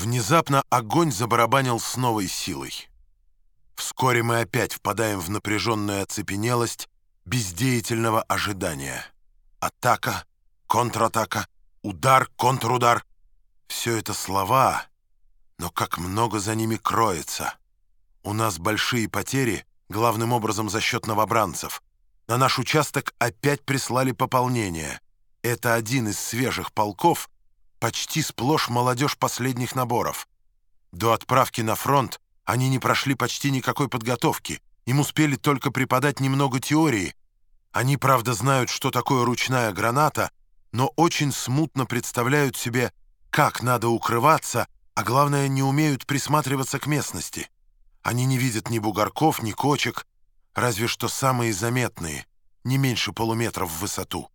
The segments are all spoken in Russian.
Внезапно огонь забарабанил с новой силой. Вскоре мы опять впадаем в напряженную оцепенелость бездеятельного ожидания. Атака, контратака, удар, контрудар — все это слова, но как много за ними кроется. У нас большие потери, главным образом за счет новобранцев. На наш участок опять прислали пополнение. Это один из свежих полков — почти сплошь молодежь последних наборов. До отправки на фронт они не прошли почти никакой подготовки, им успели только преподать немного теории. Они, правда, знают, что такое ручная граната, но очень смутно представляют себе, как надо укрываться, а главное, не умеют присматриваться к местности. Они не видят ни бугорков, ни кочек, разве что самые заметные, не меньше полуметра в высоту.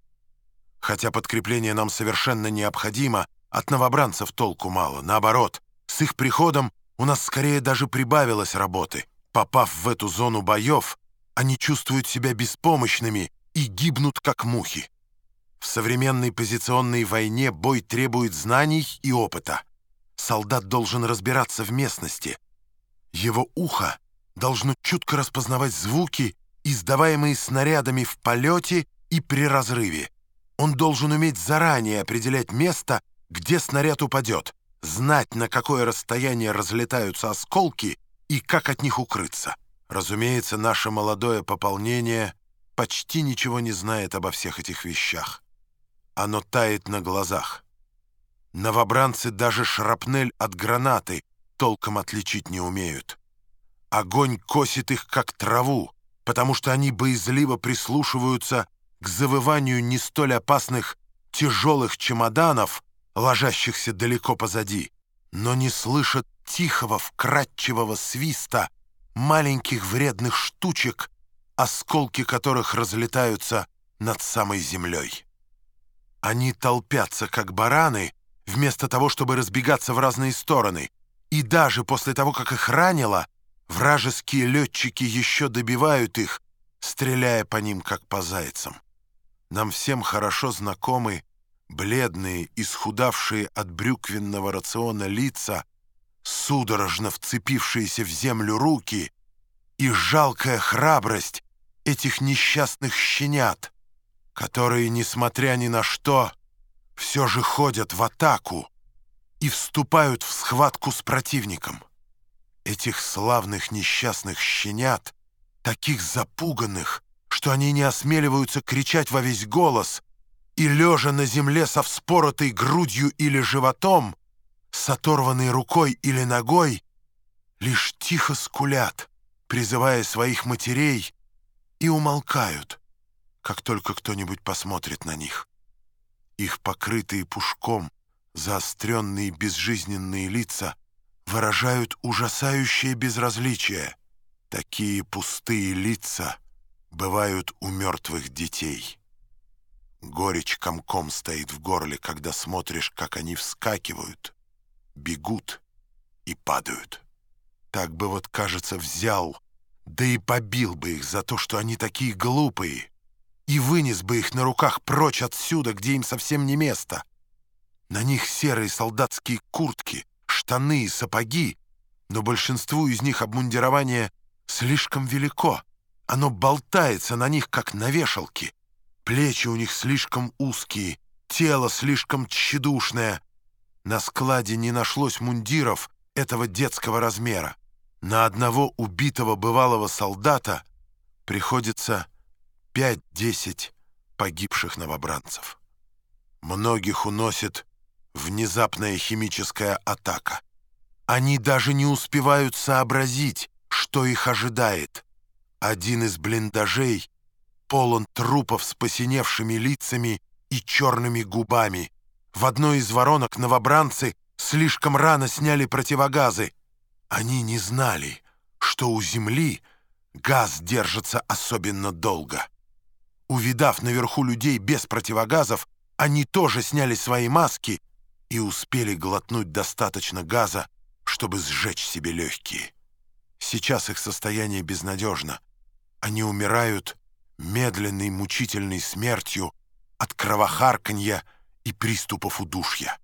Хотя подкрепление нам совершенно необходимо, от новобранцев толку мало. Наоборот, с их приходом у нас скорее даже прибавилось работы. Попав в эту зону боев, они чувствуют себя беспомощными и гибнут, как мухи. В современной позиционной войне бой требует знаний и опыта. Солдат должен разбираться в местности. Его ухо должно чутко распознавать звуки, издаваемые снарядами в полете и при разрыве. Он должен уметь заранее определять место, где снаряд упадет, знать, на какое расстояние разлетаются осколки и как от них укрыться. Разумеется, наше молодое пополнение почти ничего не знает обо всех этих вещах. Оно тает на глазах. Новобранцы даже шрапнель от гранаты толком отличить не умеют. Огонь косит их, как траву, потому что они боязливо прислушиваются к завыванию не столь опасных тяжелых чемоданов, ложащихся далеко позади, но не слышат тихого, вкрадчивого свиста маленьких вредных штучек, осколки которых разлетаются над самой землей. Они толпятся, как бараны, вместо того, чтобы разбегаться в разные стороны, и даже после того, как их ранило, вражеские летчики еще добивают их, стреляя по ним, как по зайцам. Нам всем хорошо знакомы Бледные, исхудавшие от брюквенного рациона лица, судорожно вцепившиеся в землю руки и жалкая храбрость этих несчастных щенят, которые, несмотря ни на что, все же ходят в атаку и вступают в схватку с противником. Этих славных несчастных щенят, таких запуганных, что они не осмеливаются кричать во весь голос — и, лежа на земле со вспоротой грудью или животом, с оторванной рукой или ногой, лишь тихо скулят, призывая своих матерей, и умолкают, как только кто-нибудь посмотрит на них. Их покрытые пушком, заостренные безжизненные лица выражают ужасающее безразличие. Такие пустые лица бывают у мертвых детей». Горечь комком стоит в горле, когда смотришь, как они вскакивают, бегут и падают. Так бы вот, кажется, взял, да и побил бы их за то, что они такие глупые, и вынес бы их на руках прочь отсюда, где им совсем не место. На них серые солдатские куртки, штаны и сапоги, но большинству из них обмундирование слишком велико. Оно болтается на них, как на вешалке. Плечи у них слишком узкие, тело слишком тщедушное. На складе не нашлось мундиров этого детского размера. На одного убитого бывалого солдата приходится 5-10 погибших новобранцев. Многих уносит внезапная химическая атака. Они даже не успевают сообразить, что их ожидает. Один из блиндажей полон трупов с посиневшими лицами и черными губами. В одной из воронок новобранцы слишком рано сняли противогазы. Они не знали, что у земли газ держится особенно долго. Увидав наверху людей без противогазов, они тоже сняли свои маски и успели глотнуть достаточно газа, чтобы сжечь себе легкие. Сейчас их состояние безнадежно. Они умирают медленной мучительной смертью от кровохарканья и приступов удушья.